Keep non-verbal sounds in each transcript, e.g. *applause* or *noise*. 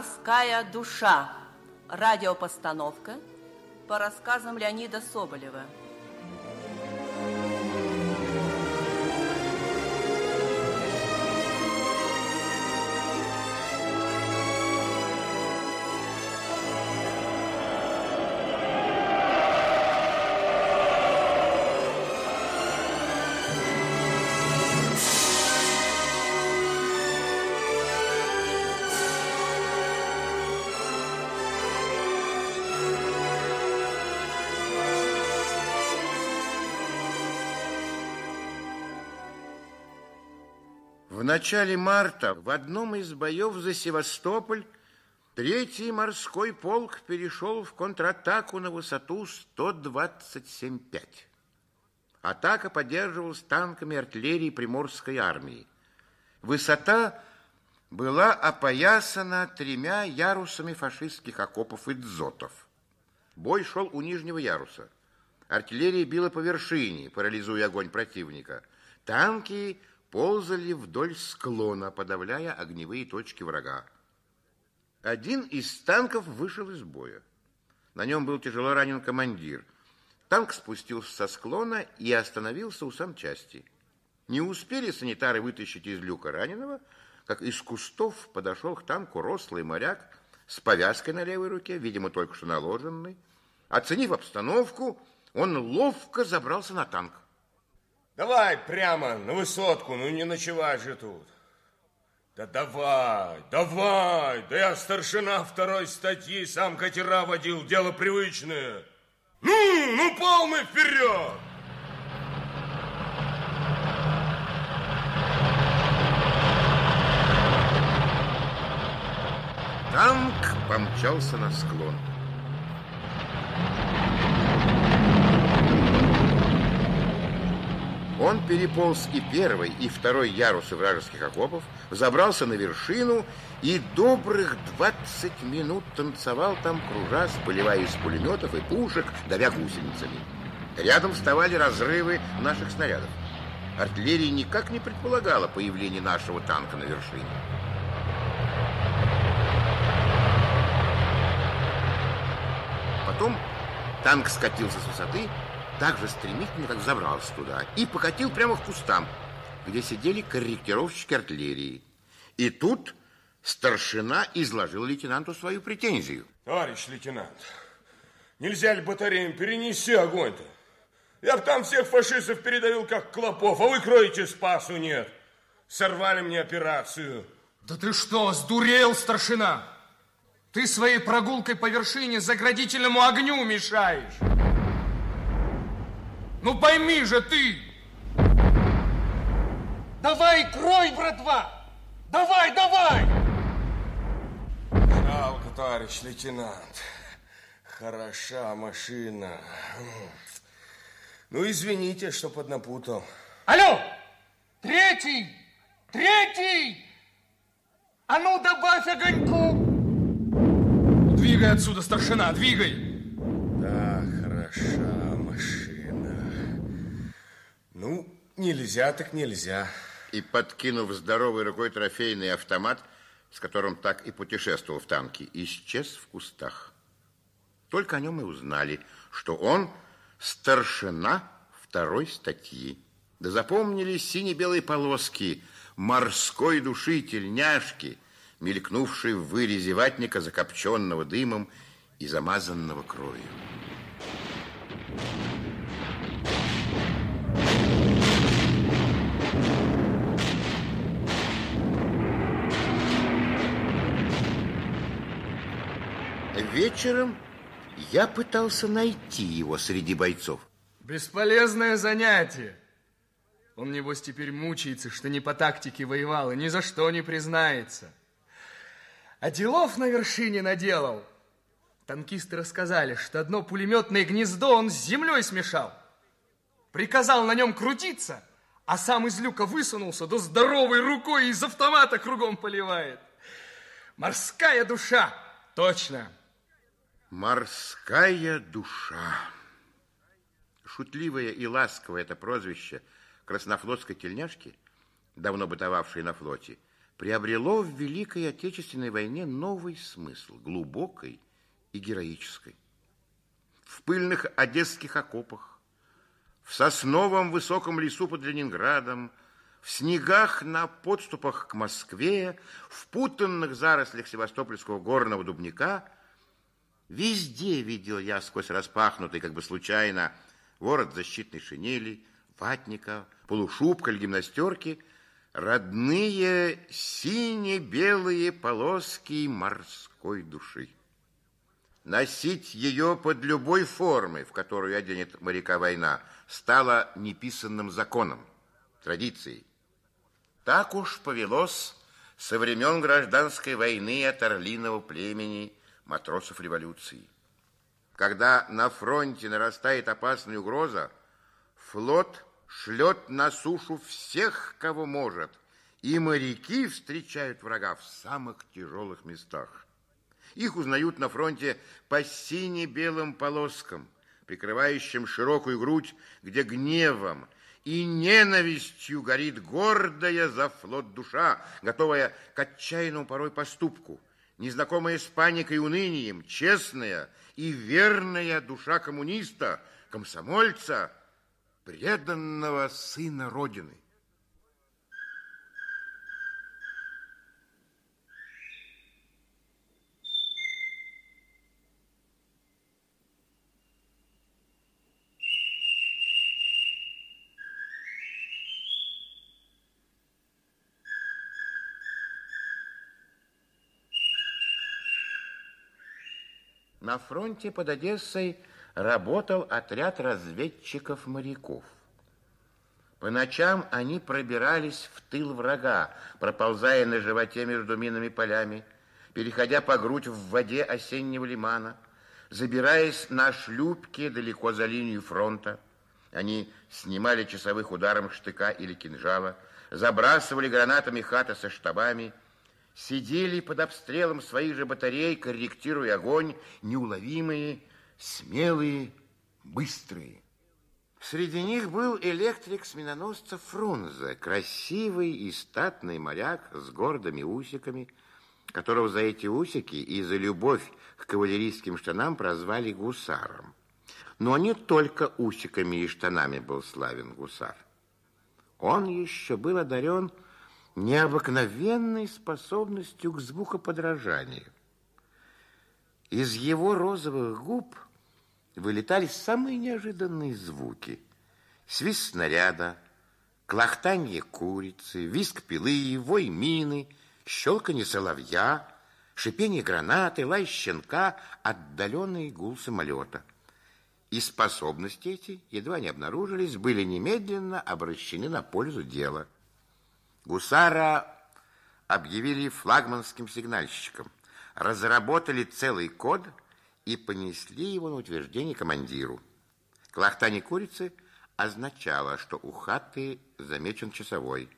Морская душа. Радиопостановка по рассказам Леонида Соболева. Начале марта в одном из боев за Севастополь Третий морской полк перешел в контратаку на высоту 127,5. Атака поддерживалась танками артиллерии Приморской армии. Высота была опоясана тремя ярусами фашистских окопов и дзотов. Бой шел у нижнего яруса. Артиллерия била по вершине, парализуя огонь противника. Танки ползали вдоль склона, подавляя огневые точки врага. Один из танков вышел из боя. На нем был тяжело ранен командир. Танк спустился со склона и остановился у самчасти. Не успели санитары вытащить из люка раненого, как из кустов подошел к танку рослый моряк с повязкой на левой руке, видимо, только что наложенной. Оценив обстановку, он ловко забрался на танк. Давай прямо на высотку, ну не ночевай же тут. Да давай, давай, да я старшина второй статьи, сам катера водил, дело привычное. Ну, ну полный вперед! Танк помчался на склон. Он переполз и первый, и второй ярусы вражеских окопов, забрался на вершину и добрых 20 минут танцевал там, кружась, поливая из пулеметов и пушек, давя гусеницами. Рядом вставали разрывы наших снарядов. Артиллерия никак не предполагала появление нашего танка на вершине. Потом танк скатился с высоты так же стремительно, как забрался туда, и покатил прямо к кустам, где сидели корректировщики артиллерии. И тут старшина изложил лейтенанту свою претензию. Товарищ лейтенант, нельзя ли батареям перенести огонь-то? Я бы там всех фашистов передавил, как клопов, а вы кроете спасу нет. Сорвали мне операцию. Да ты что, сдурел, старшина? Ты своей прогулкой по вершине заградительному огню мешаешь. Ну пойми же ты! Давай, крой, братва! Давай, давай! Жалко, товарищ лейтенант. Хороша машина. Ну, извините, что поднапутал. Алло! Третий! Третий! А ну, добавь огоньку! Двигай отсюда, старшина, двигай! Да, хороша машина. Ну, нельзя так нельзя. И, подкинув здоровой рукой трофейный автомат, с которым так и путешествовал в танке, исчез в кустах. Только о нем и узнали, что он старшина второй статьи. Да запомнили сине-белые полоски морской души тельняшки, мелькнувшие в вырезе ватника, закопченного дымом и замазанного кровью. Вечером я пытался найти его среди бойцов. Бесполезное занятие. Он, небось, теперь мучается, что не по тактике воевал и ни за что не признается. А делов на вершине наделал. Танкисты рассказали, что одно пулеметное гнездо он с землей смешал. Приказал на нем крутиться, а сам из люка высунулся, да здоровой рукой из автомата кругом поливает. Морская душа, точно. Морская душа. Шутливое и ласковое это прозвище краснофлотской тельняшки, давно бытовавшей на флоте, приобрело в Великой Отечественной войне новый смысл, глубокой и героической. В пыльных одесских окопах, в сосновом высоком лесу под Ленинградом, в снегах на подступах к Москве, в путанных зарослях Севастопольского горного дубника, везде видел я сквозь распахнутый, как бы случайно, ворот защитной шинели, ватника, полушубка или гимнастерки – родные сине-белые полоски морской души. Носить ее под любой формой, в которую оденет моряка война, стало неписанным законом, традицией. Так уж повелось со времен гражданской войны от орлиного племени матросов революции. Когда на фронте нарастает опасная угроза, флот – шлет на сушу всех, кого может, и моряки встречают врага в самых тяжелых местах. Их узнают на фронте по сине-белым полоскам, прикрывающим широкую грудь, где гневом и ненавистью горит гордая за флот душа, готовая к отчаянному порой поступку, незнакомая с паникой и унынием, честная и верная душа коммуниста, комсомольца – преданного сына Родины. На фронте под Одессой работал отряд разведчиков-моряков. По ночам они пробирались в тыл врага, проползая на животе между минными полями, переходя по грудь в воде осеннего лимана, забираясь на шлюпки далеко за линию фронта. Они снимали часовых ударом штыка или кинжала, забрасывали гранатами хаты со штабами, сидели под обстрелом своих же батарей, корректируя огонь, неуловимые, смелые, быстрые. Среди них был электрик сменоносца Фрунзе, красивый и статный моряк с гордыми усиками, которого за эти усики и за любовь к кавалерийским штанам прозвали гусаром. Но не только усиками и штанами был славен гусар. Он еще был одарен необыкновенной способностью к звукоподражанию. Из его розовых губ – вылетали самые неожиданные звуки. Свист снаряда, клохтанье курицы, виск пилы, вой мины, щелканье соловья, шипение гранаты, лай щенка, отдаленный гул самолета. И способности эти, едва не обнаружились, были немедленно обращены на пользу дела. Гусара объявили флагманским сигнальщиком, разработали целый код – и понесли его на утверждение командиру. Клахтание курицы означало, что у хаты замечен часовой.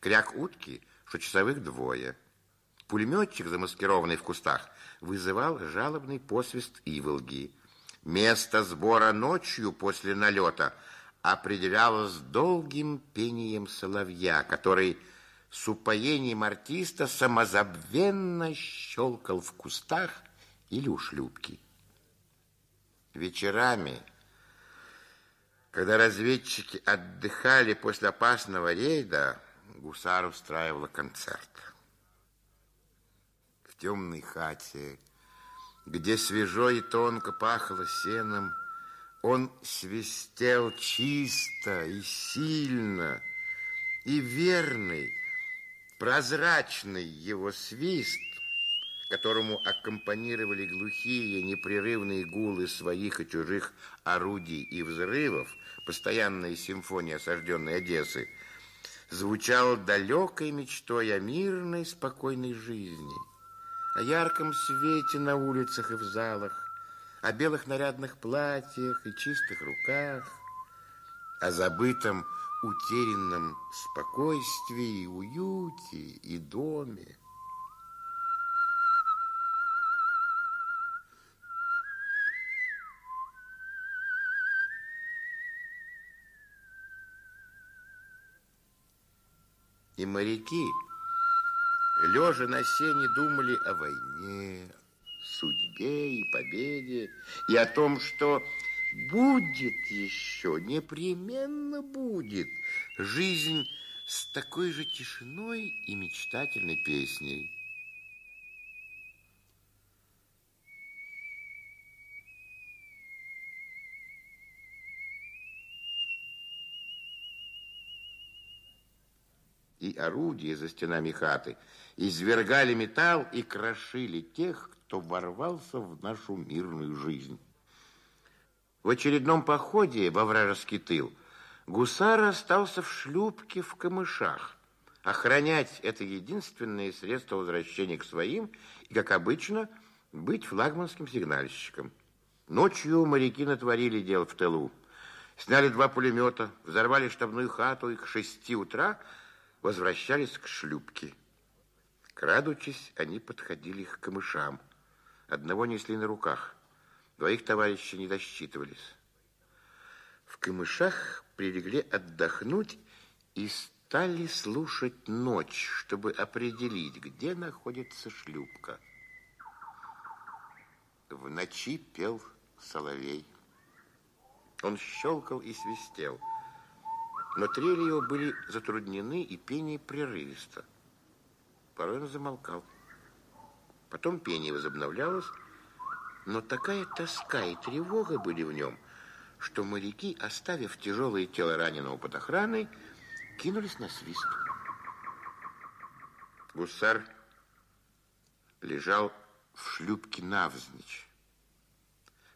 Кряк утки, что часовых двое. Пулеметчик, замаскированный в кустах, вызывал жалобный посвист иволги. Место сбора ночью после налета определялось долгим пением соловья, который с упоением артиста самозабвенно щелкал в кустах или у шлюпки. Вечерами, когда разведчики отдыхали после опасного рейда, гусар устраивала концерт. В темной хате, где свежо и тонко пахло сеном, он свистел чисто и сильно, и верный, прозрачный его свист которому аккомпанировали глухие непрерывные гулы своих и чужих орудий и взрывов, постоянная симфония осажденной Одессы, звучал далекой мечтой о мирной, спокойной жизни, о ярком свете на улицах и в залах, о белых нарядных платьях и чистых руках, о забытом, утерянном спокойствии, уюте и доме. и моряки, лежа на сене, думали о войне, судьбе и победе, и о том, что будет еще, непременно будет жизнь с такой же тишиной и мечтательной песней. и орудия за стенами хаты извергали металл и крошили тех, кто ворвался в нашу мирную жизнь. В очередном походе во вражеский тыл гусар остался в шлюпке в камышах. Охранять это единственное средство возвращения к своим и, как обычно, быть флагманским сигнальщиком. Ночью моряки натворили дел в тылу. Сняли два пулемета, взорвали штабную хату и к шести утра возвращались к шлюпке. Крадучись, они подходили к камышам. Одного несли на руках, двоих товарищей не досчитывались. В камышах прилегли отдохнуть и стали слушать ночь, чтобы определить, где находится шлюпка. В ночи пел соловей. Он щелкал и свистел – но трели его были затруднены, и пение прерывисто. Порой он замолкал. Потом пение возобновлялось, но такая тоска и тревога были в нем, что моряки, оставив тяжелое тело раненого под охраной, кинулись на свист. Гусар лежал в шлюпке навзничь.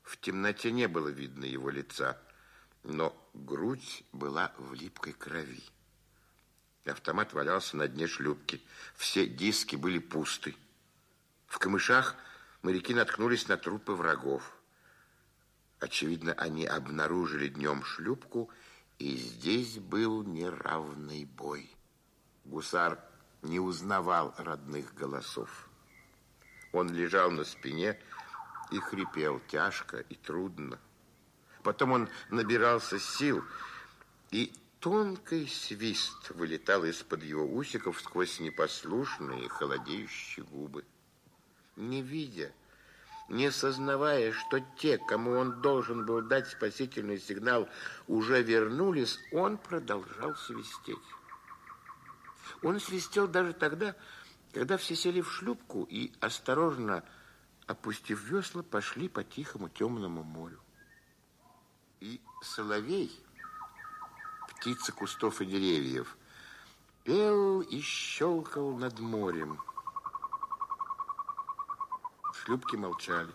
В темноте не было видно его лица – но грудь была в липкой крови. Автомат валялся на дне шлюпки. Все диски были пусты. В камышах моряки наткнулись на трупы врагов. Очевидно, они обнаружили днем шлюпку, и здесь был неравный бой. Гусар не узнавал родных голосов. Он лежал на спине и хрипел тяжко и трудно. Потом он набирался сил, и тонкий свист вылетал из-под его усиков сквозь непослушные холодеющие губы. Не видя, не сознавая, что те, кому он должен был дать спасительный сигнал, уже вернулись, он продолжал свистеть. Он свистел даже тогда, когда все сели в шлюпку и, осторожно опустив весла, пошли по тихому темному морю. И соловей, птица кустов и деревьев, пел и щелкал над морем. Шлюпки молчали.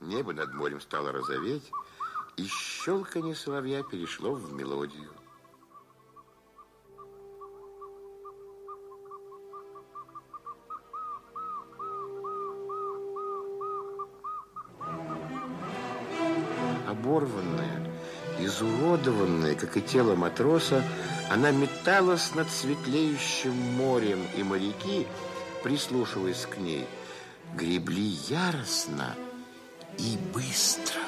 Небо над морем стало розоветь, и щелканье соловья перешло в мелодию. оборванная, изуродованная, как и тело матроса, она металась над светлеющим морем, и моряки, прислушиваясь к ней, гребли яростно и быстро.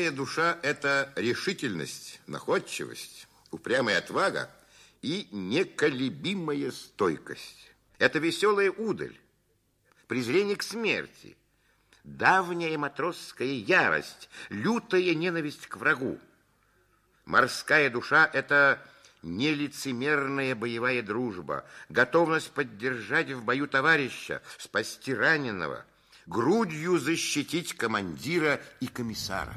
Морская душа – это решительность, находчивость, упрямая отвага и неколебимая стойкость. Это веселая удаль, презрение к смерти, давняя матросская ярость, лютая ненависть к врагу. Морская душа – это нелицемерная боевая дружба, готовность поддержать в бою товарища, спасти раненого – грудью защитить командира и комиссара.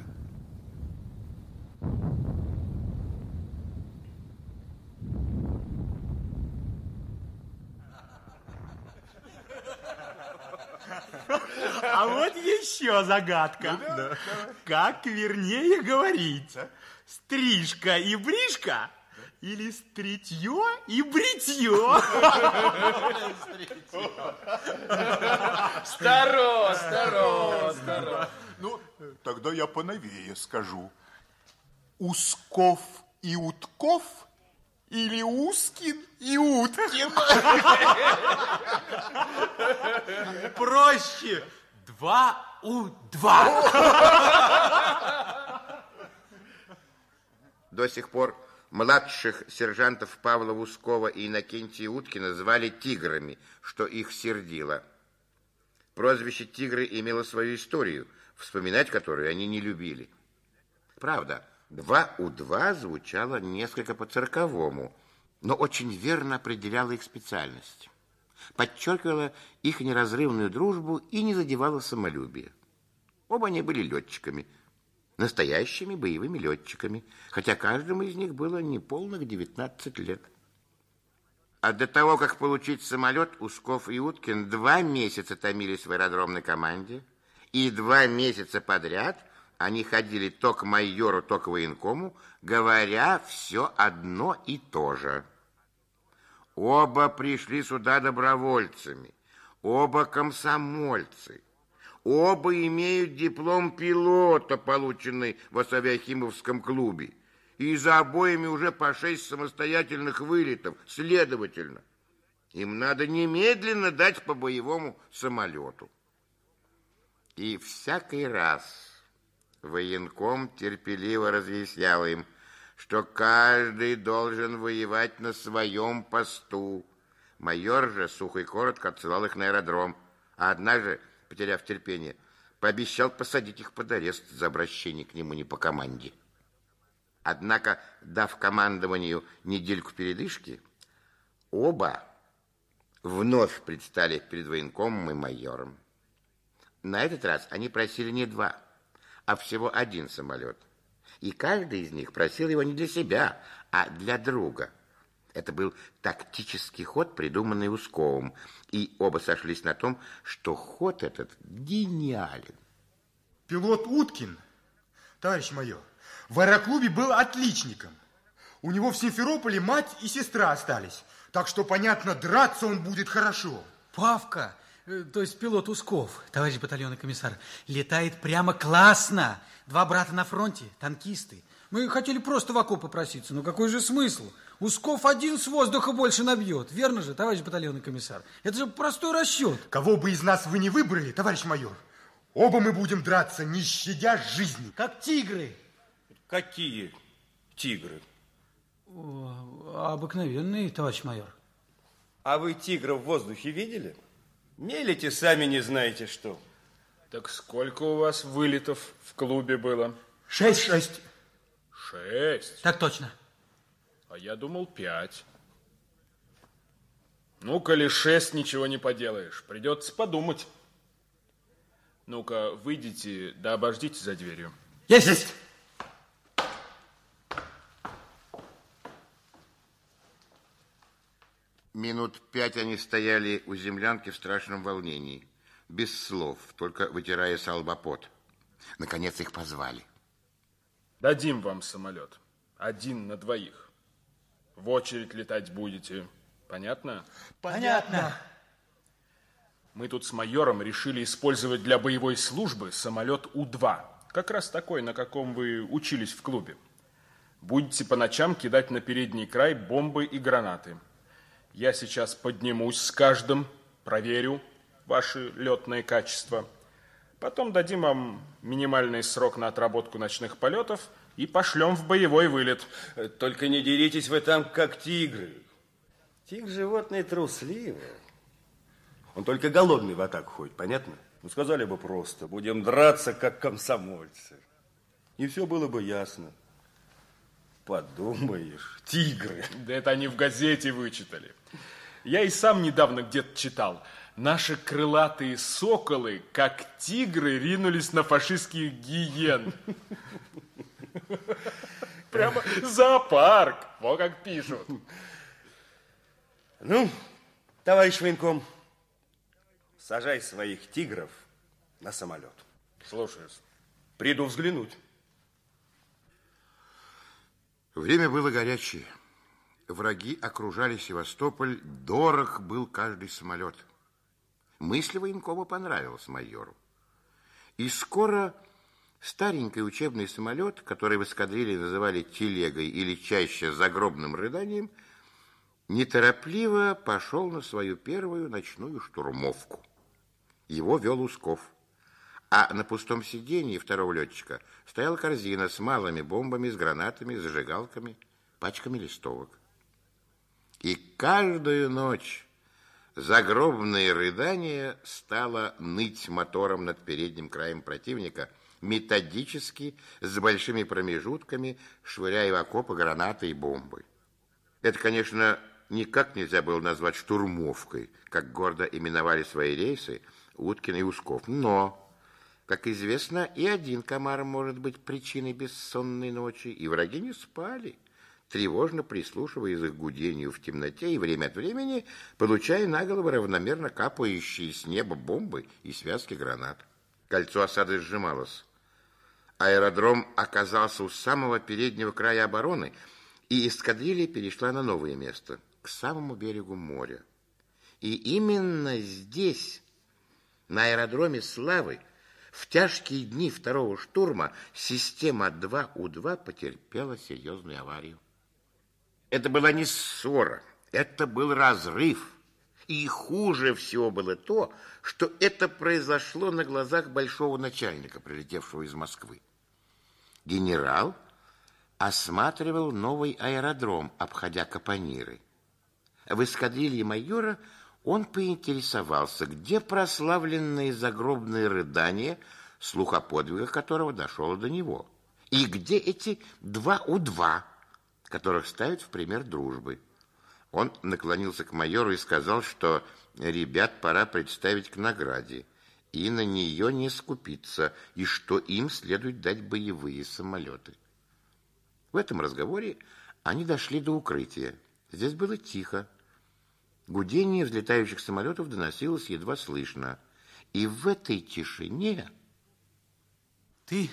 А вот еще загадка. Как вернее говорить? Стрижка и бришка или стритье и бритье? Старо, старо, старо. Ну, тогда я поновее скажу. Усков и Утков или Ускин и Уткин? Проще. Два у два. До сих пор младших сержантов Павла Ускова и Иннокентия Уткина звали «тиграми», что их сердило. Прозвище «тигры» имело свою историю, вспоминать которую они не любили. Правда, «два у два» звучало несколько по-цирковому, но очень верно определяло их специальность. Подчеркивало их неразрывную дружбу и не задевало самолюбие. Оба они были летчиками – настоящими боевыми летчиками, хотя каждому из них было неполных 19 лет. А до того, как получить самолет, Усков и Уткин два месяца томились в аэродромной команде, и два месяца подряд они ходили то к майору, то к военкому, говоря все одно и то же. Оба пришли сюда добровольцами, оба комсомольцы – Оба имеют диплом пилота, полученный в Асавиахимовском клубе. И за обоими уже по шесть самостоятельных вылетов. Следовательно, им надо немедленно дать по боевому самолету. И всякий раз военком терпеливо разъяснял им, что каждый должен воевать на своем посту. Майор же сухо и коротко отсылал их на аэродром, а однажды потеряв терпение, пообещал посадить их под арест за обращение к нему не по команде. Однако, дав командованию недельку передышки, оба вновь предстали перед военкомом и майором. На этот раз они просили не два, а всего один самолет. И каждый из них просил его не для себя, а для друга – это был тактический ход, придуманный Усковым, и оба сошлись на том, что ход этот гениален. Пилот Уткин, товарищ майор, в аэроклубе был отличником. У него в Симферополе мать и сестра остались, так что, понятно, драться он будет хорошо. Павка, то есть пилот Усков, товарищ батальонный комиссар, летает прямо классно. Два брата на фронте, танкисты. Мы хотели просто в окоп попроситься, но какой же смысл? Усков один с воздуха больше набьет. Верно же, товарищ батальонный комиссар? Это же простой расчет. Кого бы из нас вы не выбрали, товарищ майор, оба мы будем драться, не щадя жизни. Как тигры. Какие тигры? О, обыкновенные, товарищ майор. А вы тигра в воздухе видели? Мелите сами не знаете что. Так сколько у вас вылетов в клубе было? Шесть. Шесть. Шесть? Так точно. А я думал пять. Ну, коли шесть, ничего не поделаешь. Придется подумать. Ну-ка, выйдите, да обождите за дверью. Есть! Есть! Минут пять они стояли у землянки в страшном волнении, без слов, только вытирая салбопот. Наконец их позвали. Дадим вам самолет. Один на двоих. В очередь летать будете. Понятно? Понятно. Мы тут с майором решили использовать для боевой службы самолет У-2. Как раз такой, на каком вы учились в клубе. Будете по ночам кидать на передний край бомбы и гранаты. Я сейчас поднимусь с каждым, проверю ваши летные качества – Потом дадим вам минимальный срок на отработку ночных полетов и пошлем в боевой вылет. Только не деритесь вы там, как тигры. Тигр животное трусливое. Он только голодный в атаку ходит, понятно? Ну, сказали бы просто, будем драться, как комсомольцы. И все было бы ясно. Подумаешь, тигры. Да это они в газете вычитали. Я и сам недавно где-то читал – Наши крылатые соколы, как тигры, ринулись на фашистских гиен. Прямо зоопарк, вот как пишут. Ну, товарищ военком, сажай своих тигров на самолет. Слушаюсь. Приду взглянуть. Время было горячее. враги окружали Севастополь, дорог был каждый самолет. Мысль военкома понравилась майору. И скоро старенький учебный самолет, который в эскадрилье называли телегой или чаще загробным рыданием, неторопливо пошел на свою первую ночную штурмовку. Его вел Усков. А на пустом сиденье второго летчика стояла корзина с малыми бомбами, с гранатами, зажигалками, пачками листовок. И каждую ночь загробное рыдание стало ныть мотором над передним краем противника, методически, с большими промежутками, швыряя в окопы гранаты и бомбы. Это, конечно, никак нельзя было назвать штурмовкой, как гордо именовали свои рейсы Уткин и Усков. Но как известно, и один комар может быть причиной бессонной ночи, и враги не спали, тревожно прислушиваясь к гудению в темноте и время от времени получая на голову равномерно капающие с неба бомбы и связки гранат. Кольцо осады сжималось. Аэродром оказался у самого переднего края обороны, и эскадрилья перешла на новое место, к самому берегу моря. И именно здесь, на аэродроме Славы, в тяжкие дни второго штурма система 2У-2 потерпела серьезную аварию. Это была не ссора, это был разрыв. И хуже всего было то, что это произошло на глазах большого начальника, прилетевшего из Москвы. Генерал осматривал новый аэродром, обходя Капониры. В эскадрилье майора он поинтересовался, где прославленные загробные рыдания, слух о подвигах которого дошел до него, и где эти два у два, которых ставят в пример дружбы. Он наклонился к майору и сказал, что ребят пора представить к награде, и на нее не скупиться, и что им следует дать боевые самолеты. В этом разговоре они дошли до укрытия. Здесь было тихо. Гудение взлетающих самолетов доносилось едва слышно. И в этой тишине... Ты,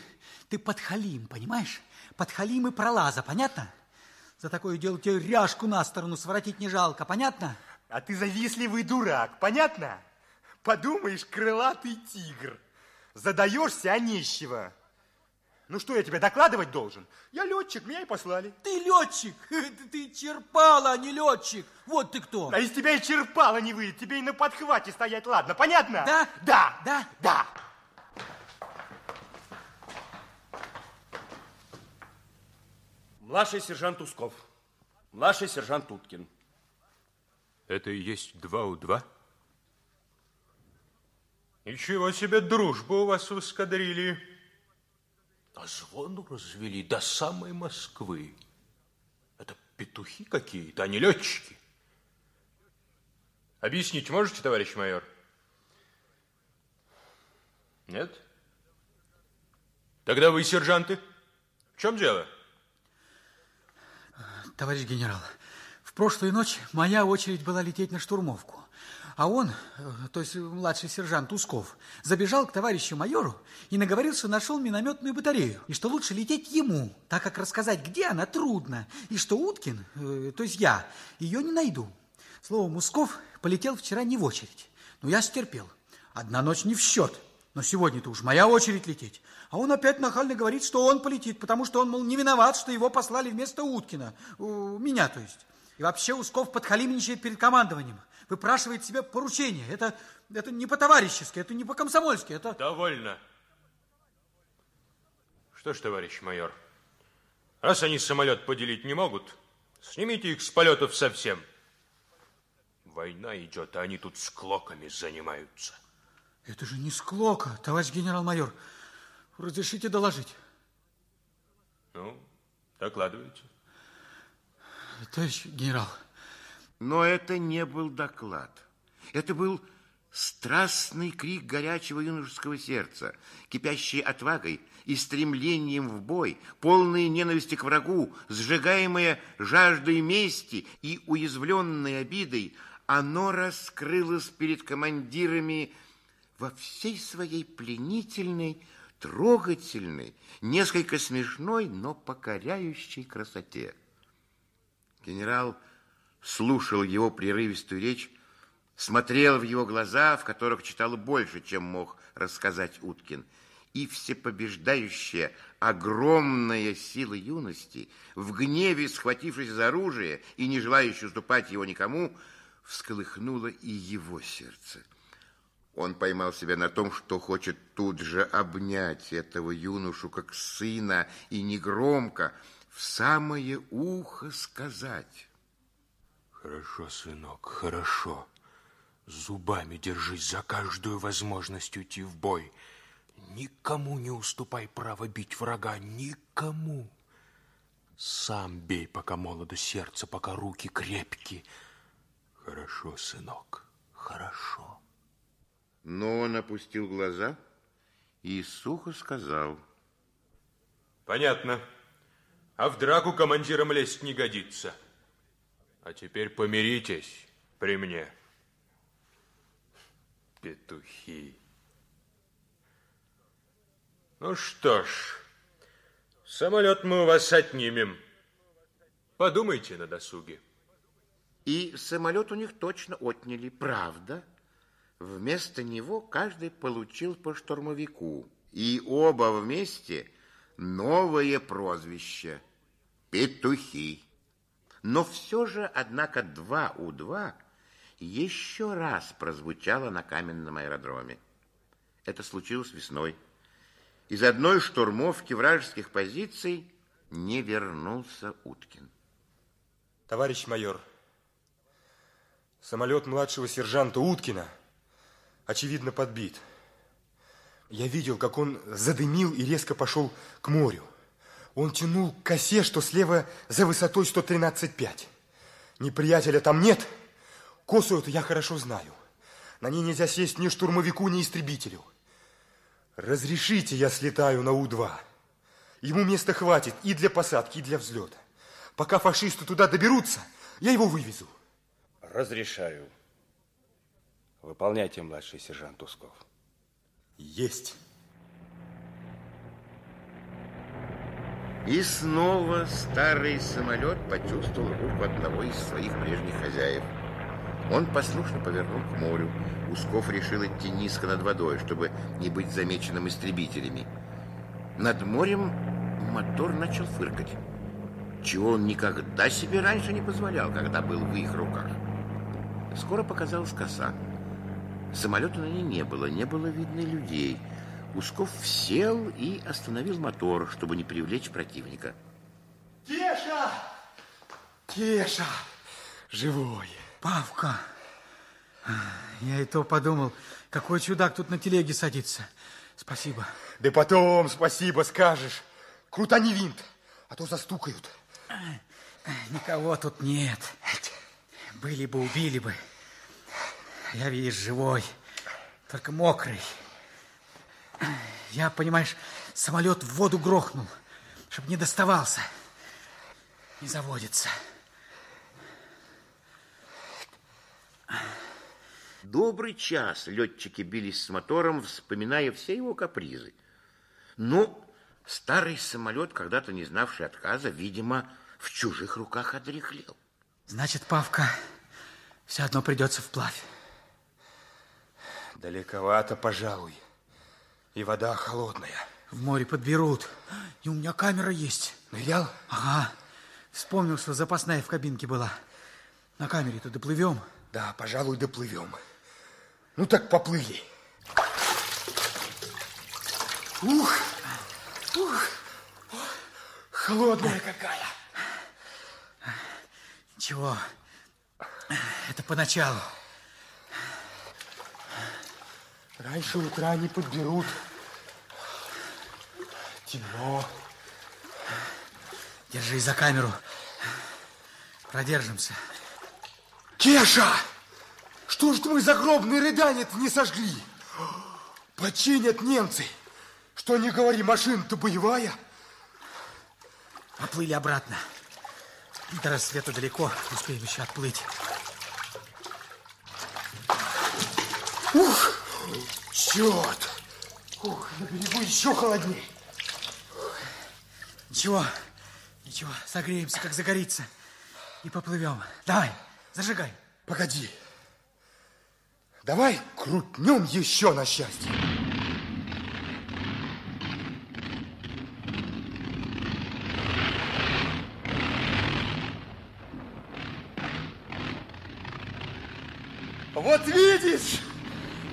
ты подхалим, понимаешь? Подхалим и пролаза, понятно? За такое дело тебе ряжку на сторону своротить не жалко, понятно? А ты завистливый дурак, понятно? Подумаешь, крылатый тигр. Задаешься, а нищего. Ну что, я тебе докладывать должен? Я летчик, меня и послали. Ты летчик, *laughs* ты черпала, а не летчик. Вот ты кто. А из тебя и черпала не выйдет, тебе и на подхвате стоять, ладно, понятно? Да? Да. Да? Да. Младший сержант Усков. Младший сержант Уткин. Это и есть два у два? Ничего себе дружба у вас в эскадрилье. А звону развели до самой Москвы. Это петухи какие-то, а не летчики. Объяснить можете, товарищ майор? Нет? Тогда вы сержанты. В чем дело? Товарищ генерал, в прошлую ночь моя очередь была лететь на штурмовку. А он, э, то есть младший сержант Усков, забежал к товарищу майору и наговорил, что нашел минометную батарею, и что лучше лететь ему, так как рассказать, где она, трудно, и что Уткин, э, то есть я, ее не найду. Словом, Усков полетел вчера не в очередь, но я стерпел. Одна ночь не в счет, но сегодня-то уж моя очередь лететь. А он опять нахально говорит, что он полетит, потому что он, мол, не виноват, что его послали вместо Уткина, у меня, то есть. И вообще Усков подхалимничает перед командованием выпрашивает себе поручение. Это, это не по-товарищески, это не по-комсомольски, это... Довольно. Что ж, товарищ майор, раз они самолет поделить не могут, снимите их с полетов совсем. Война идет, а они тут с клоками занимаются. Это же не склока, товарищ генерал-майор. Разрешите доложить? Ну, докладывайте. Товарищ генерал, но это не был доклад. Это был страстный крик горячего юношеского сердца, кипящий отвагой и стремлением в бой, полные ненависти к врагу, сжигаемые жаждой мести и уязвленной обидой, оно раскрылось перед командирами во всей своей пленительной, трогательной, несколько смешной, но покоряющей красоте. Генерал слушал его прерывистую речь, смотрел в его глаза, в которых читал больше, чем мог рассказать Уткин. И всепобеждающая огромная сила юности, в гневе схватившись за оружие и не желающая уступать его никому, всколыхнула и его сердце. Он поймал себя на том, что хочет тут же обнять этого юношу как сына и негромко в самое ухо сказать. Хорошо, сынок, хорошо. Зубами держись за каждую возможность уйти в бой. Никому не уступай право бить врага, никому. Сам бей, пока молодо сердце, пока руки крепки. Хорошо, сынок, хорошо. Но он опустил глаза и сухо сказал. Понятно. А в драку командиром лезть не годится. А теперь помиритесь при мне. Петухи. Ну что ж, самолет мы у вас отнимем. Подумайте на досуге. И самолет у них точно отняли, правда? Вместо него каждый получил по штурмовику. И оба вместе новое прозвище – петухи. Но все же, однако, два у два еще раз прозвучало на каменном аэродроме. Это случилось весной. Из одной штурмовки вражеских позиций не вернулся Уткин. Товарищ майор, самолет младшего сержанта Уткина – очевидно, подбит. Я видел, как он задымил и резко пошел к морю. Он тянул к косе, что слева за высотой 113,5. Неприятеля там нет. Косу эту я хорошо знаю. На ней нельзя сесть ни штурмовику, ни истребителю. Разрешите, я слетаю на У-2. Ему места хватит и для посадки, и для взлета. Пока фашисты туда доберутся, я его вывезу. Разрешаю. Выполняйте, младший сержант Усков. Есть. И снова старый самолет почувствовал руку одного из своих прежних хозяев. Он послушно повернул к морю. Усков решил идти низко над водой, чтобы не быть замеченным истребителями. Над морем мотор начал фыркать, чего он никогда себе раньше не позволял, когда был в их руках. Скоро показалась коса. Самолета на ней не было, не было видно людей. Усков сел и остановил мотор, чтобы не привлечь противника. Теша! Теша! Живой! Павка! Я и то подумал, какой чудак тут на телеге садится. Спасибо. Да потом спасибо скажешь. Крутани винт, а то застукают. Никого тут нет. Были бы, убили бы. Я, видишь, живой, только мокрый. Я, понимаешь, самолет в воду грохнул, чтобы не доставался. Не заводится. Добрый час летчики бились с мотором, вспоминая все его капризы. Но старый самолет, когда-то не знавший отказа, видимо, в чужих руках одрехлел. Значит, Павка, все одно придется вплавь. Далековато, пожалуй. И вода холодная. В море подберут. И у меня камера есть. Нырял? Ага. Вспомнил, что запасная в кабинке была. На камере-то доплывем? Да, пожалуй, доплывем. Ну так поплыли. Ух! Ух! Холодная какая! Ничего. Это поначалу. Раньше утра не подберут. Темно. Держись за камеру. Продержимся. Кеша! Что ж мы загробные рыдания не сожгли? Починят немцы. Что не говори, машина-то боевая. Поплыли обратно. До рассвета далеко, успеем еще отплыть. Ух! Черт! Ух, на берегу еще холоднее. Ничего, ничего, согреемся, как загорится. И поплывем. Давай, зажигай. Погоди. Давай крутнем еще на счастье. Вот видишь?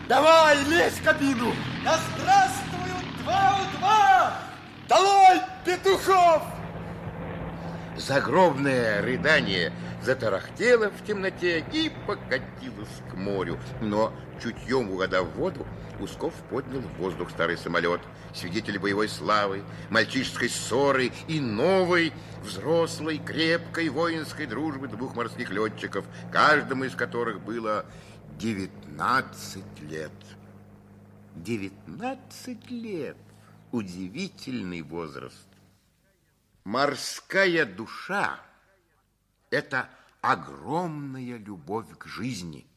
Давай, лезь в кабину. Да здравствуют два у два! Долой, петухов! Загробное рыдание затарахтело в темноте и покатилось к морю. Но, чутьем угадав воду, Усков поднял в воздух старый самолет, свидетель боевой славы, мальчишеской ссоры и новой, взрослой, крепкой воинской дружбы двух морских летчиков, каждому из которых было 19 лет. 19 лет. Удивительный возраст. Морская душа – это огромная любовь к жизни.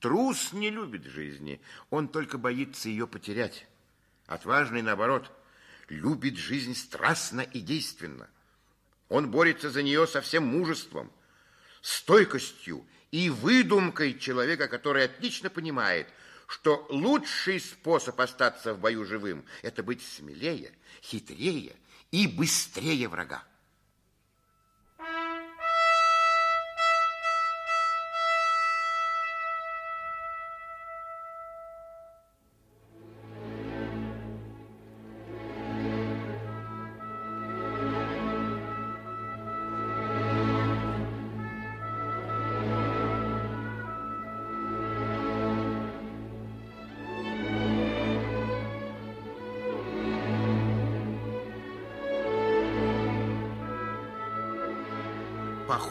Трус не любит жизни, он только боится ее потерять. Отважный, наоборот, любит жизнь страстно и действенно. Он борется за нее со всем мужеством, стойкостью и выдумкой человека, который отлично понимает, что лучший способ остаться в бою живым – это быть смелее, хитрее и быстрее врага.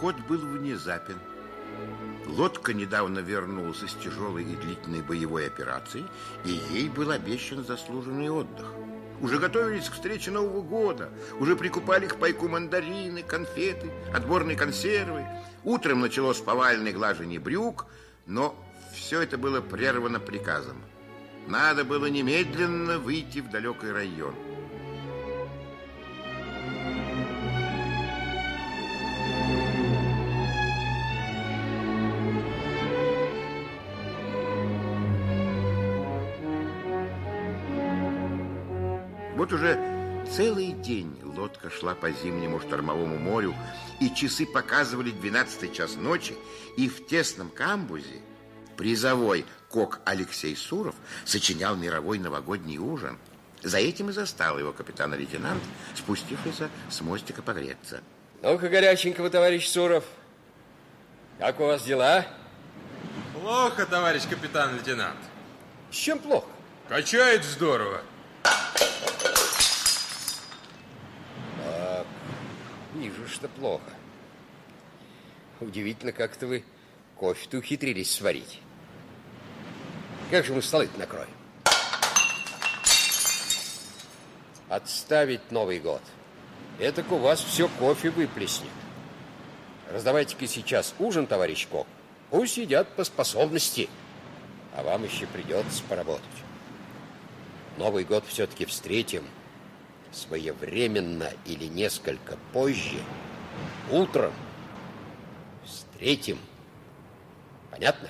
Поход был внезапен. Лодка недавно вернулась из тяжелой и длительной боевой операции, и ей был обещан заслуженный отдых. Уже готовились к встрече Нового года, уже прикупали к пайку мандарины, конфеты, отборные консервы. Утром началось повальное глажение брюк, но все это было прервано приказом. Надо было немедленно выйти в далекий район. Лодка шла по зимнему штормовому морю, и часы показывали 12 час ночи, и в тесном камбузе призовой кок Алексей Суров сочинял мировой новогодний ужин. За этим и застал его капитан-лейтенант, спустившийся с мостика погреться. Ну-ка, горяченького, товарищ Суров. Как у вас дела? Плохо, товарищ капитан-лейтенант. С чем плохо? Качает здорово. Так, вижу, что плохо. Удивительно, как-то вы кофе-то ухитрились сварить. Как же мы столы-то накроем? Отставить Новый год. Это у вас все кофе выплеснет. Раздавайте-ка сейчас ужин, товарищ Кок. Пусть едят по способности. А вам еще придется поработать. Новый год все-таки встретим своевременно или несколько позже, утром встретим. Понятно?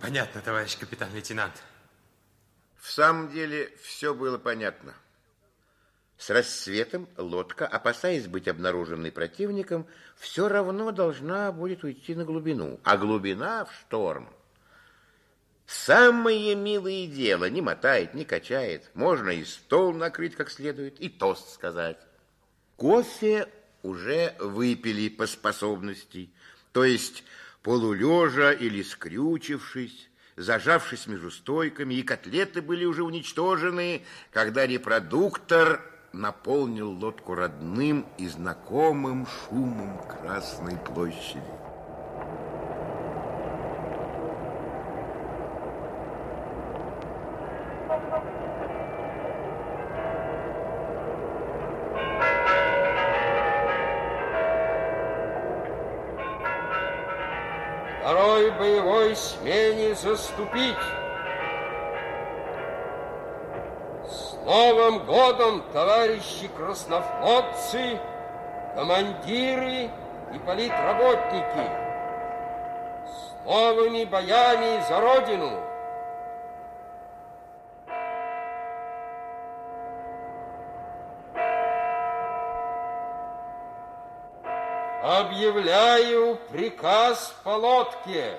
Понятно, товарищ капитан-лейтенант. В самом деле все было понятно. С рассветом лодка, опасаясь быть обнаруженной противником, все равно должна будет уйти на глубину. А глубина в шторм. Самое милое дело. Не мотает, не качает. Можно и стол накрыть как следует, и тост сказать. Кофе уже выпили по способности. То есть полулежа или скрючившись, зажавшись между стойками, и котлеты были уже уничтожены, когда репродуктор наполнил лодку родным и знакомым шумом Красной площади. Смене заступить. С Новым годом, товарищи краснофлотцы, командиры и политработники, с новыми боями за Родину. Объявляю приказ по лодке.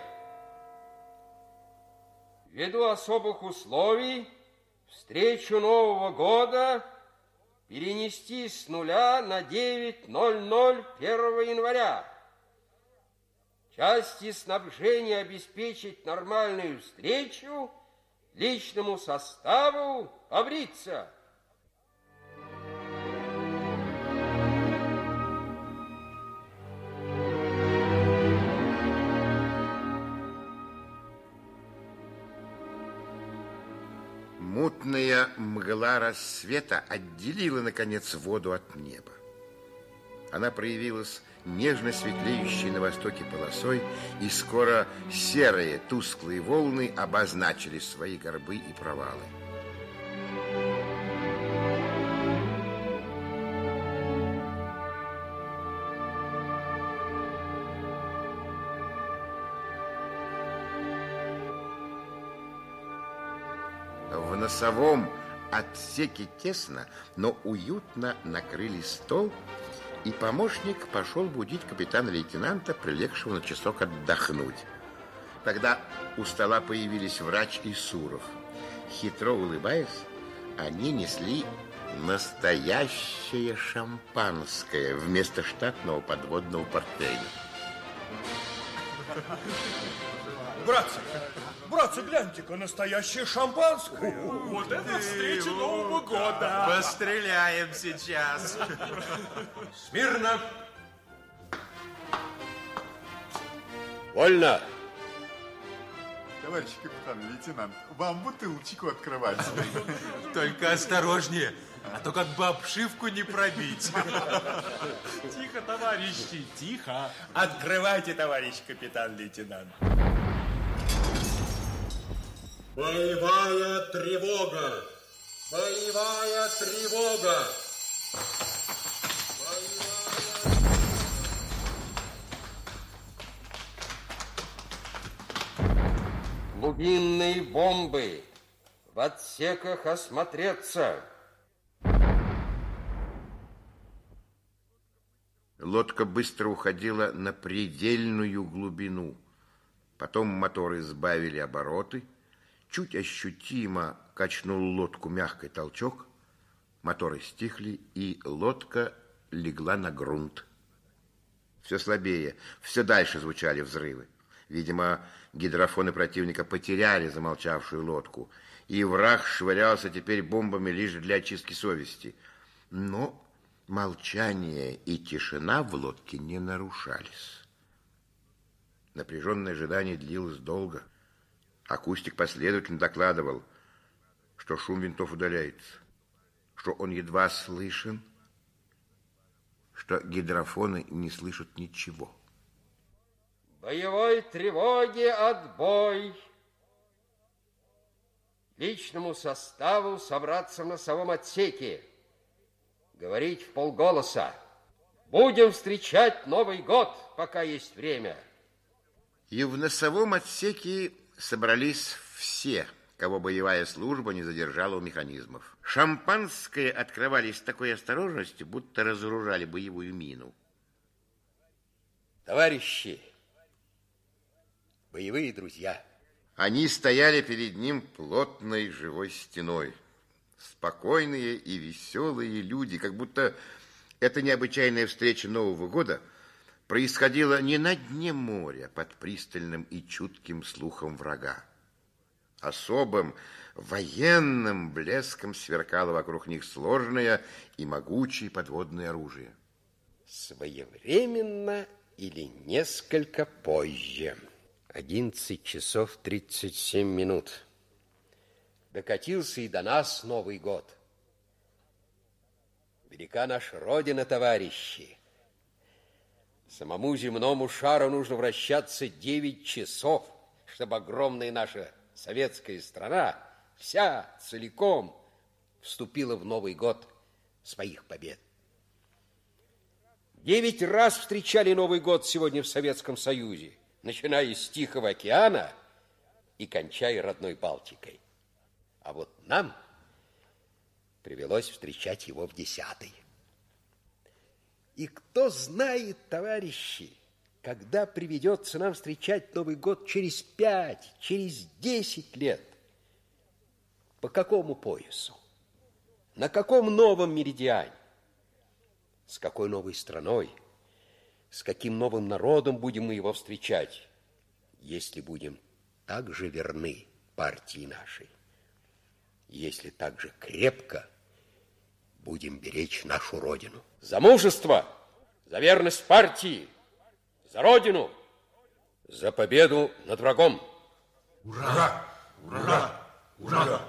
Ввиду особых условий встречу Нового года перенести с нуля на 9.00 1 января. Части снабжения обеспечить нормальную встречу, личному составу побриться. Мутная мгла рассвета отделила, наконец, воду от неба. Она проявилась нежно светлеющей на востоке полосой, и скоро серые тусклые волны обозначили свои горбы и провалы. В носовом отсеке тесно, но уютно накрыли стол, и помощник пошел будить капитана-лейтенанта, прилегшего на часок отдохнуть. Тогда у стола появились врач и Суров. Хитро улыбаясь, они несли настоящее шампанское вместо штатного подводного портфеля. Братцы, братцы, гляньте-ка, настоящее шампанское. Вот это встреча Нового года. Постреляем сейчас. Смирно. Вольно. Товарищ капитан, лейтенант, вам бутылочку открывать. Только осторожнее, а то как бы обшивку не пробить. Тихо, товарищи, тихо. Открывайте, товарищ капитан-лейтенант. Боевая тревога! Боевая тревога! Глубинные бомбы. В отсеках осмотреться. Лодка быстро уходила на предельную глубину. Потом моторы сбавили обороты. Чуть ощутимо качнул лодку мягкий толчок. Моторы стихли, и лодка легла на грунт. Все слабее, все дальше звучали взрывы. Видимо, гидрофоны противника потеряли замолчавшую лодку, и враг швырялся теперь бомбами лишь для очистки совести. Но молчание и тишина в лодке не нарушались. Напряженное ожидание длилось долго. Акустик последовательно докладывал, что шум винтов удаляется, что он едва слышен, что гидрофоны не слышат ничего. Боевой тревоги отбой. Личному составу собраться в носовом отсеке. Говорить в полголоса. Будем встречать Новый год, пока есть время. И в носовом отсеке собрались все, кого боевая служба не задержала у механизмов. Шампанское открывали с такой осторожностью, будто разоружали боевую мину. Товарищи, боевые друзья. Они стояли перед ним плотной живой стеной. Спокойные и веселые люди, как будто эта необычайная встреча Нового года происходила не на дне моря под пристальным и чутким слухом врага. Особым военным блеском сверкало вокруг них сложное и могучее подводное оружие. Своевременно или несколько позже. 11 часов 37 минут. Докатился и до нас Новый год. Велика наша Родина, товарищи. Самому земному шару нужно вращаться 9 часов, чтобы огромная наша советская страна вся целиком вступила в Новый год своих побед. Девять раз встречали Новый год сегодня в Советском Союзе, начиная с Тихого океана и кончая родной Балтикой. А вот нам привелось встречать его в десятый. И кто знает, товарищи, когда приведется нам встречать Новый год через пять, через десять лет? По какому поясу? На каком новом меридиане? С какой новой страной? С каким новым народом будем мы его встречать, если будем так же верны партии нашей? Если так же крепко будем беречь нашу Родину. За мужество, за верность партии, за Родину, за победу над врагом. Ура! Ура! Ура!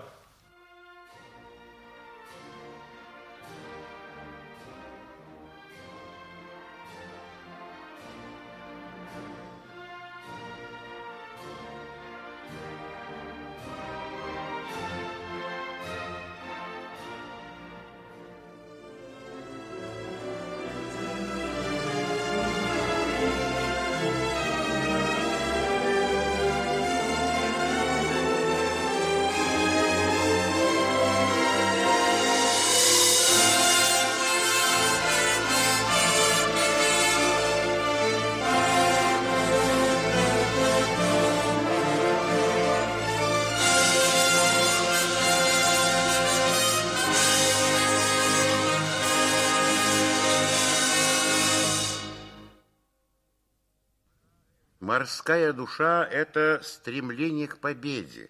Морская душа – это стремление к победе.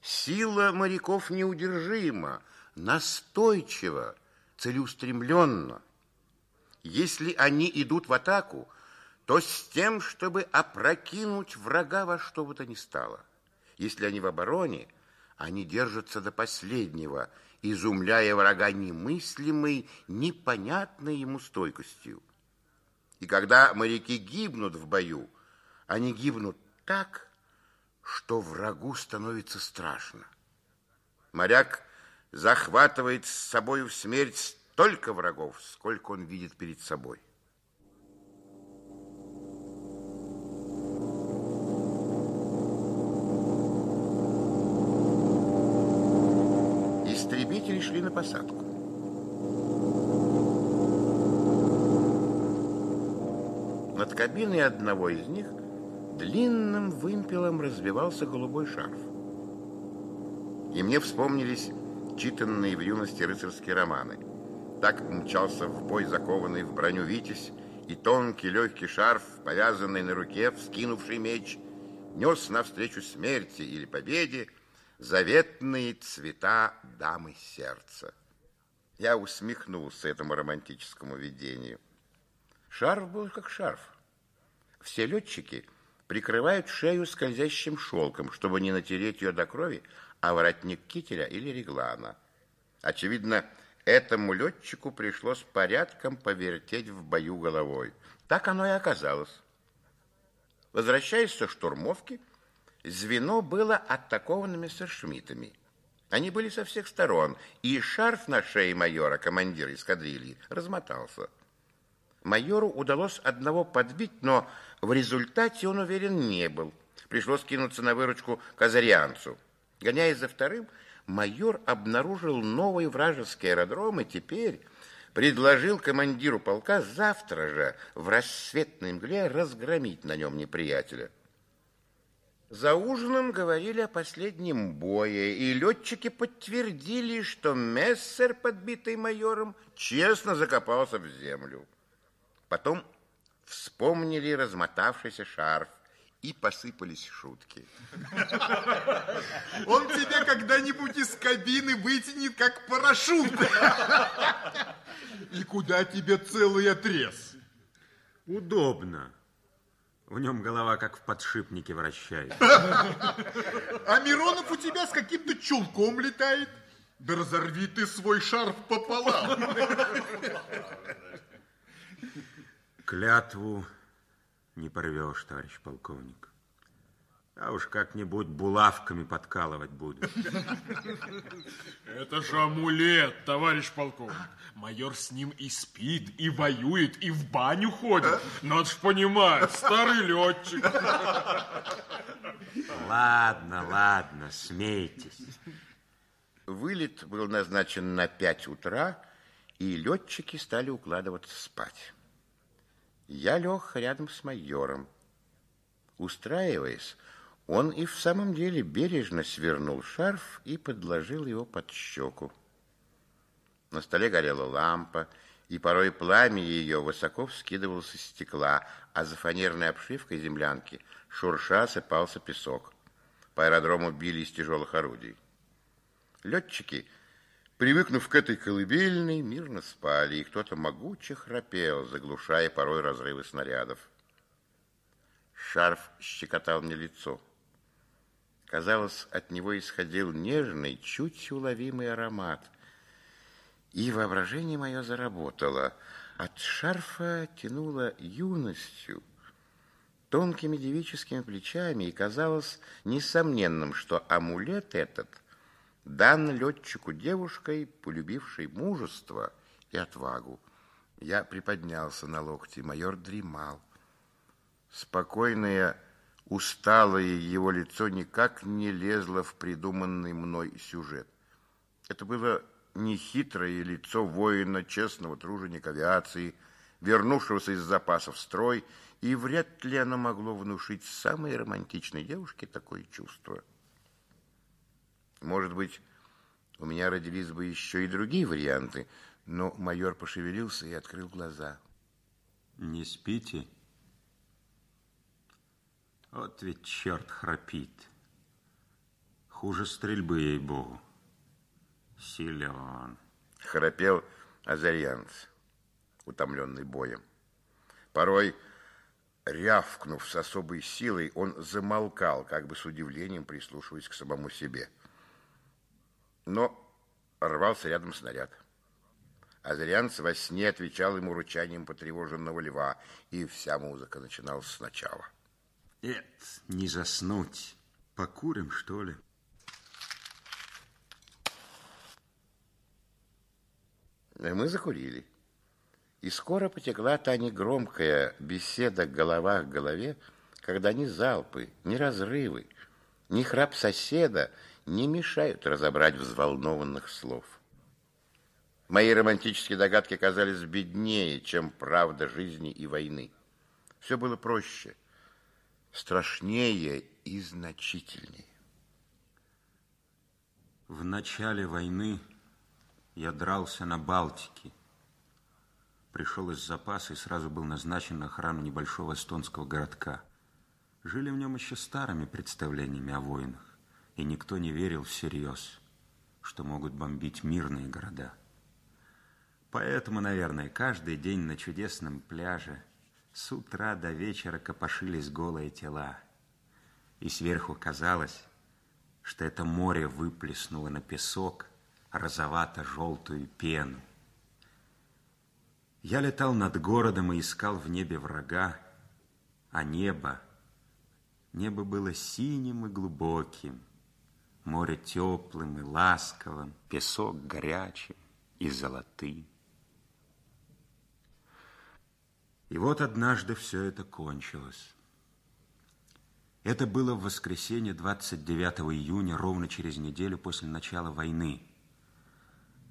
Сила моряков неудержима, настойчива, целеустремленна. Если они идут в атаку, то с тем, чтобы опрокинуть врага во что бы то ни стало. Если они в обороне, они держатся до последнего, изумляя врага немыслимой, непонятной ему стойкостью. И когда моряки гибнут в бою – они гибнут так, что врагу становится страшно. Моряк захватывает с собой в смерть столько врагов, сколько он видит перед собой. Истребители шли на посадку. Над кабиной одного из них – длинным вымпелом развивался голубой шарф. И мне вспомнились читанные в юности рыцарские романы. Так мчался в бой закованный в броню Витязь, и тонкий легкий шарф, повязанный на руке, вскинувший меч, нес навстречу смерти или победе заветные цвета дамы сердца. Я усмехнулся этому романтическому видению. Шарф был как шарф. Все летчики – прикрывают шею скользящим шелком, чтобы не натереть ее до крови, а воротник кителя или реглана. Очевидно, этому летчику пришлось порядком повертеть в бою головой. Так оно и оказалось. Возвращаясь со штурмовки, звено было атаковано мессершмиттами. Они были со всех сторон, и шарф на шее майора, командира эскадрильи, размотался. Майору удалось одного подбить, но в результате он уверен не был. Пришлось кинуться на выручку казарианцу. Гоняясь за вторым, майор обнаружил новый вражеский аэродром и теперь предложил командиру полка завтра же в рассветной мгле разгромить на нем неприятеля. За ужином говорили о последнем бое, и летчики подтвердили, что Мессер, подбитый майором, честно закопался в землю. Потом вспомнили размотавшийся шарф и посыпались шутки. Он тебе когда-нибудь из кабины вытянет, как парашют. И куда тебе целый отрез? Удобно. В нем голова как в подшипнике вращается. А Миронов у тебя с каким-то чулком летает. Да разорви ты свой шарф пополам. Клятву не порвешь, товарищ полковник. А уж как-нибудь булавками подкалывать буду. *laughs* Это же амулет, товарищ полковник. Майор с ним и спит, и воюет, и в баню ходит. Надо ж понимать, старый летчик. *laughs* Ладно, ладно, смейтесь. Вылет был назначен на 5 утра, и летчики стали укладываться спать. Я лег рядом с майором. Устраиваясь, он и в самом деле бережно свернул шарф и подложил его под щеку. На столе горела лампа, и порой пламя ее высоко вскидывалось из стекла, а за фанерной обшивкой землянки шурша сыпался песок. По аэродрому били из тяжелых орудий. Летчики, привыкнув к этой колыбельной, мирно спали, и кто-то могуче храпел, заглушая порой разрывы снарядов. Шарф щекотал мне лицо. Казалось, от него исходил нежный, чуть уловимый аромат. И воображение мое заработало. От шарфа тянуло юностью, тонкими девическими плечами, и казалось несомненным, что амулет этот дан летчику девушкой, полюбившей мужество и отвагу. Я приподнялся на локте, майор дремал. Спокойная Усталое его лицо никак не лезло в придуманный мной сюжет. Это было нехитрое лицо воина, честного труженика авиации, вернувшегося из запасов в строй, и вряд ли оно могло внушить самой романтичной девушке такое чувство. Может быть, у меня родились бы еще и другие варианты, но майор пошевелился и открыл глаза. Не спите? Вот ведь черт храпит. Хуже стрельбы, ей-богу. Силен. Храпел Азарьянц, утомленный боем. Порой, рявкнув с особой силой, он замолкал, как бы с удивлением прислушиваясь к самому себе. Но рвался рядом снаряд. Азарянц во сне отвечал ему ручанием потревоженного льва, и вся музыка начиналась сначала. Нет, не заснуть. Покурим, что ли? Мы закурили. И скоро потекла та негромкая беседа голова к голове, когда ни залпы, ни разрывы, ни храп соседа не мешают разобрать взволнованных слов. Мои романтические догадки казались беднее, чем правда жизни и войны. Все было проще – страшнее и значительнее. В начале войны я дрался на Балтике. Пришел из запаса и сразу был назначен на охрану небольшого эстонского городка. Жили в нем еще старыми представлениями о войнах, и никто не верил всерьез, что могут бомбить мирные города. Поэтому, наверное, каждый день на чудесном пляже с утра до вечера копошились голые тела, и сверху казалось, что это море выплеснуло на песок розовато-желтую пену. Я летал над городом и искал в небе врага, а небо, небо было синим и глубоким, море теплым и ласковым, песок горячим и золотым. И вот однажды все это кончилось. Это было в воскресенье 29 июня, ровно через неделю после начала войны.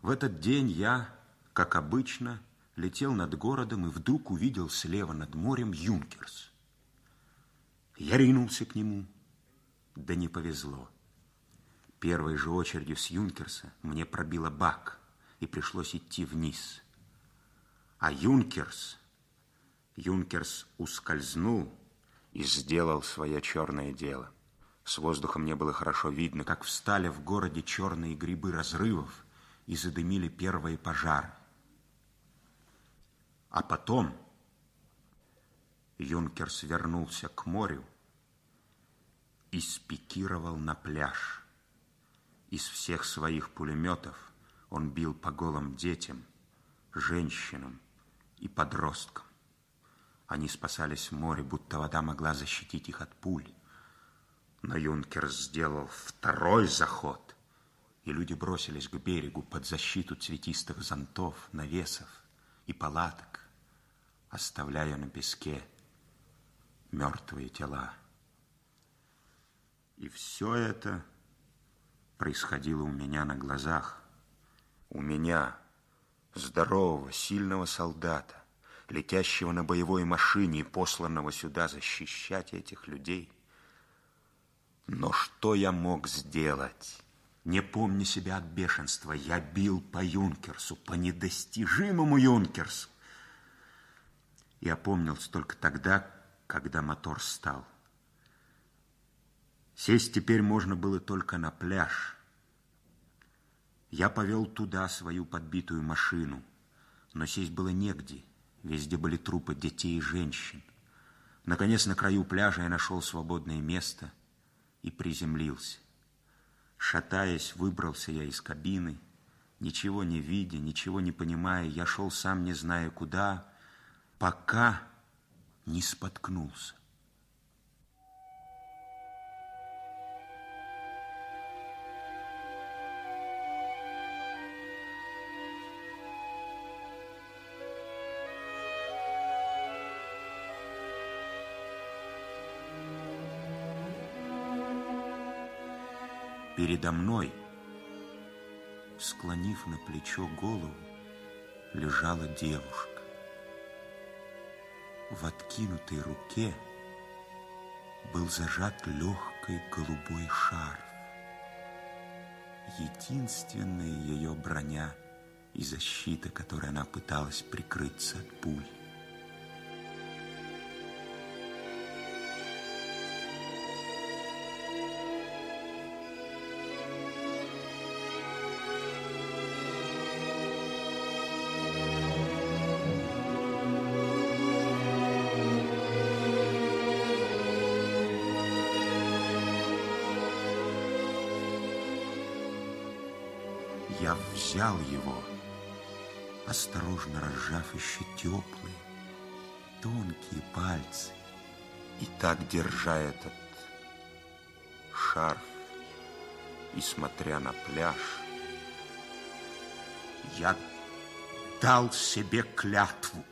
В этот день я, как обычно, летел над городом и вдруг увидел слева над морем Юнкерс. Я ринулся к нему, да не повезло. Первой же очередью с Юнкерса мне пробило бак, и пришлось идти вниз. А Юнкерс Юнкерс ускользнул и сделал свое черное дело. С воздухом не было хорошо видно, как встали в городе черные грибы разрывов и задымили первые пожары. А потом Юнкерс вернулся к морю и спикировал на пляж. Из всех своих пулеметов он бил по голым детям, женщинам и подросткам. Они спасались в море, будто вода могла защитить их от пуль. Но юнкер сделал второй заход, и люди бросились к берегу под защиту цветистых зонтов, навесов и палаток, оставляя на песке мертвые тела. И все это происходило у меня на глазах. У меня, здорового, сильного солдата, летящего на боевой машине и посланного сюда защищать этих людей. Но что я мог сделать? Не помня себя от бешенства, я бил по Юнкерсу, по недостижимому Юнкерсу. И опомнился только тогда, когда мотор стал. Сесть теперь можно было только на пляж. Я повел туда свою подбитую машину, но сесть было негде. Везде были трупы детей и женщин. Наконец, на краю пляжа я нашел свободное место и приземлился. Шатаясь, выбрался я из кабины, ничего не видя, ничего не понимая, я шел сам не зная куда, пока не споткнулся. Передо мной, склонив на плечо голову, лежала девушка. В откинутой руке был зажат легкий голубой шарф. Единственная ее броня и защита, которой она пыталась прикрыться от пуль. Взял его, осторожно разжав еще теплые, тонкие пальцы, и так, держа этот шарф и смотря на пляж, я дал себе клятву.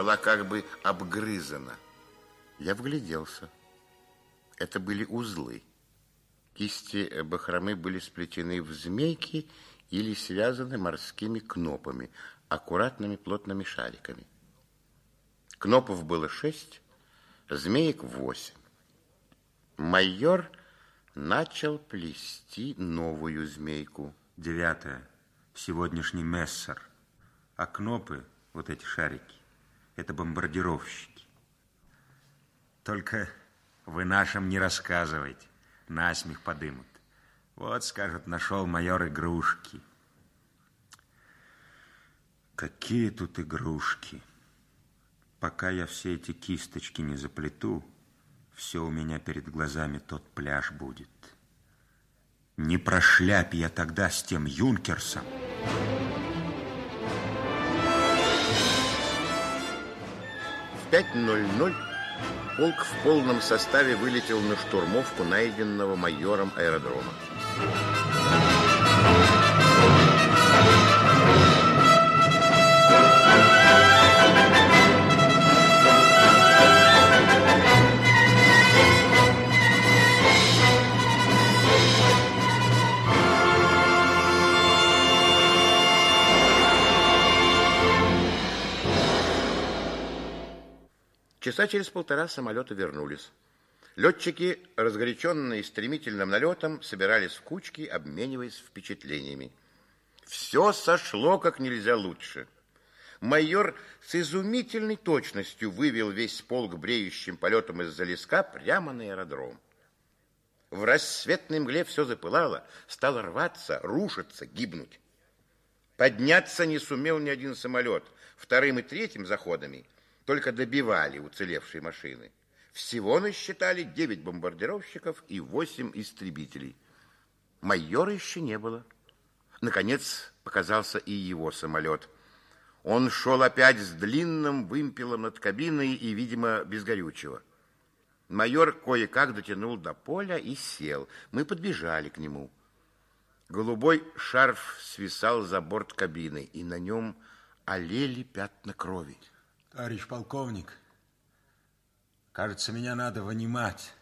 Была как бы обгрызана. Я вгляделся. Это были узлы. Кисти бахромы были сплетены в змейки или связаны морскими кнопами, аккуратными плотными шариками. Кнопов было шесть, змеек восемь. Майор начал плести новую змейку. Девятое. Сегодняшний мессер. А кнопы, вот эти шарики, это бомбардировщики. Только вы нашим не рассказывайте. Насмех подымут. Вот, скажут, нашел майор игрушки. Какие тут игрушки? Пока я все эти кисточки не заплету, все у меня перед глазами тот пляж будет. Не прошляпь я тогда с тем юнкерсом. В 5.00 полк в полном составе вылетел на штурмовку найденного майором аэродрома. Часа через полтора самолеты вернулись. Летчики, разгоряченные стремительным налетом, собирались в кучки, обмениваясь впечатлениями. Все сошло как нельзя лучше. Майор с изумительной точностью вывел весь полк бреющим полетом из-за леска прямо на аэродром. В рассветной мгле все запылало, стало рваться, рушиться, гибнуть. Подняться не сумел ни один самолет. Вторым и третьим заходами только добивали уцелевшие машины. Всего насчитали 9 бомбардировщиков и 8 истребителей. Майора еще не было. Наконец показался и его самолет. Он шел опять с длинным вымпелом над кабиной и, видимо, без горючего. Майор кое-как дотянул до поля и сел. Мы подбежали к нему. Голубой шарф свисал за борт кабины, и на нем олели пятна крови. Товарищ полковник, кажется, меня надо вынимать.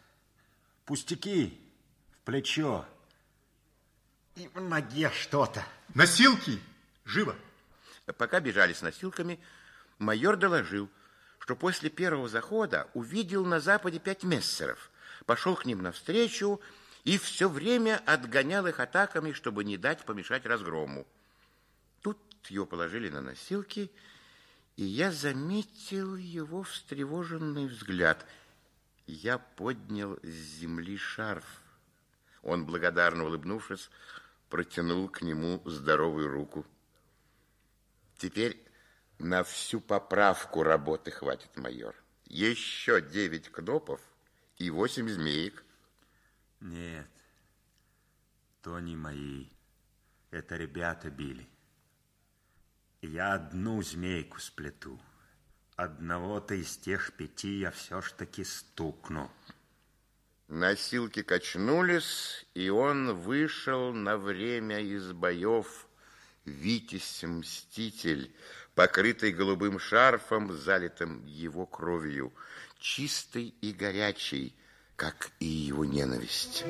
Пустяки в плечо. И в ноге что-то. Носилки! Живо! Пока бежали с носилками, майор доложил, что после первого захода увидел на западе пять мессеров, пошел к ним навстречу и все время отгонял их атаками, чтобы не дать помешать разгрому. Тут его положили на носилки, и я заметил его встревоженный взгляд. Я поднял с земли шарф. Он, благодарно улыбнувшись, протянул к нему здоровую руку. Теперь на всю поправку работы хватит, майор. Еще девять кнопов и восемь змеек. Нет, то не мои. Это ребята били. Я одну змейку сплету. Одного-то из тех пяти я все ж таки стукну. Носилки качнулись, и он вышел на время из боев Витязь-мститель, покрытый голубым шарфом, залитым его кровью, чистый и горячий, как и его ненависть.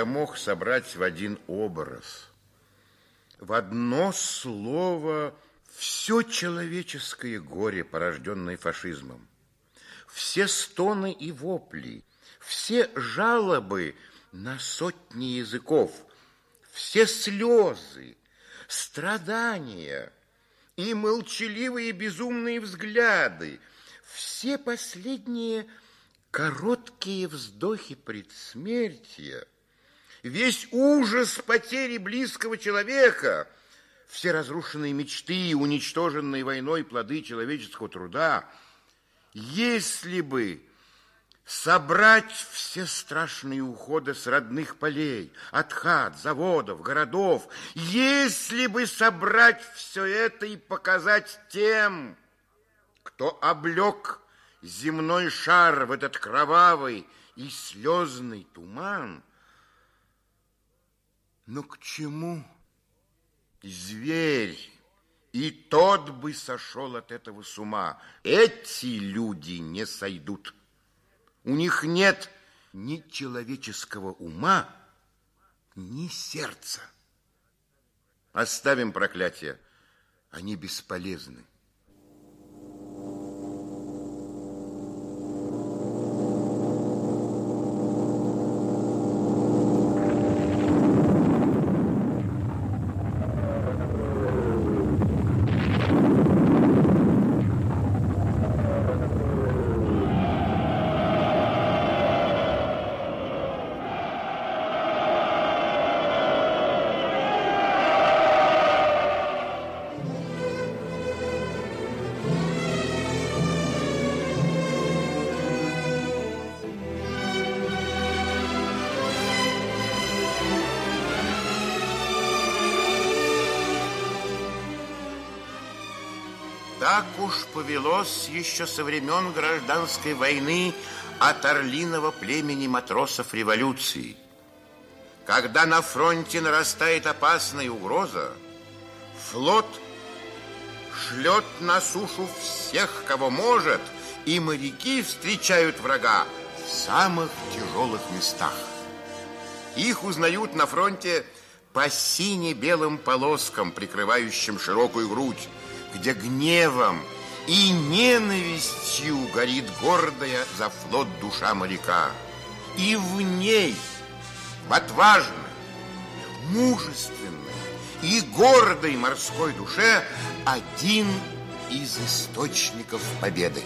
Я мог собрать в один образ, в одно слово все человеческое горе, порожденное фашизмом, все стоны и вопли, все жалобы на сотни языков, все слезы, страдания и молчаливые безумные взгляды, все последние короткие вздохи предсмертия, весь ужас потери близкого человека, все разрушенные мечты, уничтоженные войной плоды человеческого труда, если бы собрать все страшные уходы с родных полей, от хат, заводов, городов, если бы собрать все это и показать тем, кто облег земной шар в этот кровавый и слезный туман. Но к чему? Зверь, и тот бы сошел от этого с ума. Эти люди не сойдут. У них нет ни человеческого ума, ни сердца. Оставим проклятие. Они бесполезны. Так уж повелось еще со времен гражданской войны от орлиного племени матросов революции. Когда на фронте нарастает опасная угроза, флот шлет на сушу всех, кого может, и моряки встречают врага в самых тяжелых местах. Их узнают на фронте по сине-белым полоскам, прикрывающим широкую грудь, где гневом и ненавистью горит гордая за флот душа моряка. И в ней, в отважной, мужественной и гордой морской душе один из источников победы.